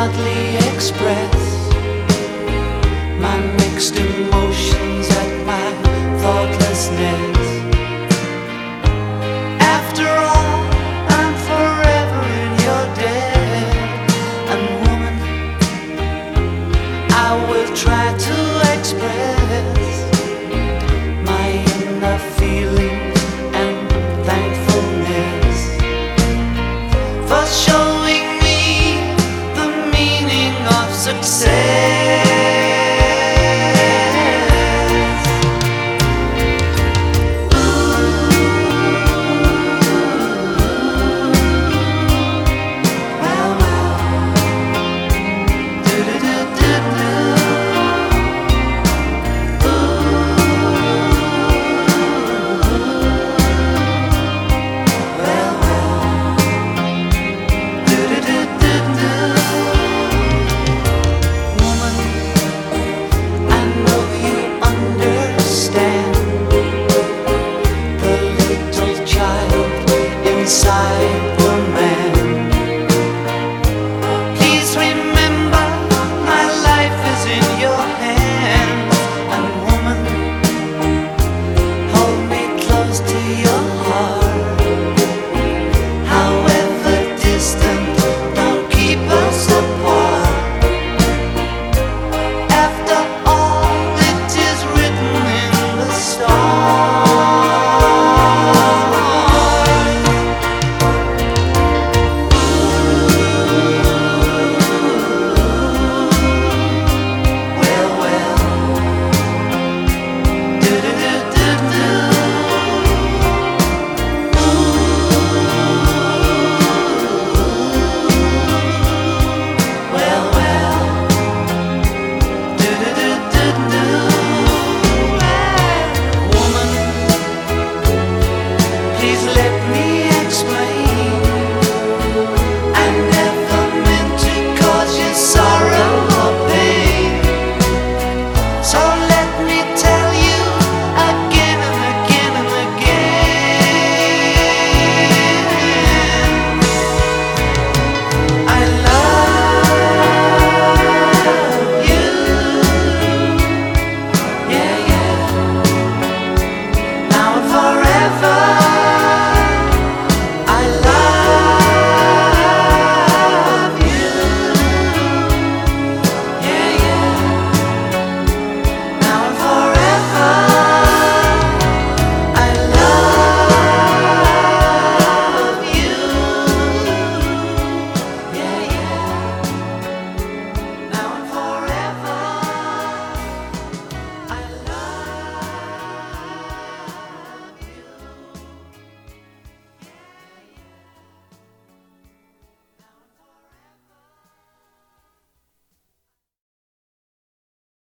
hardly express my mixed emotions at my thoughtlessness. After all, I'm forever in your debt. And woman, I will try success. Please remember, my life is in your hands.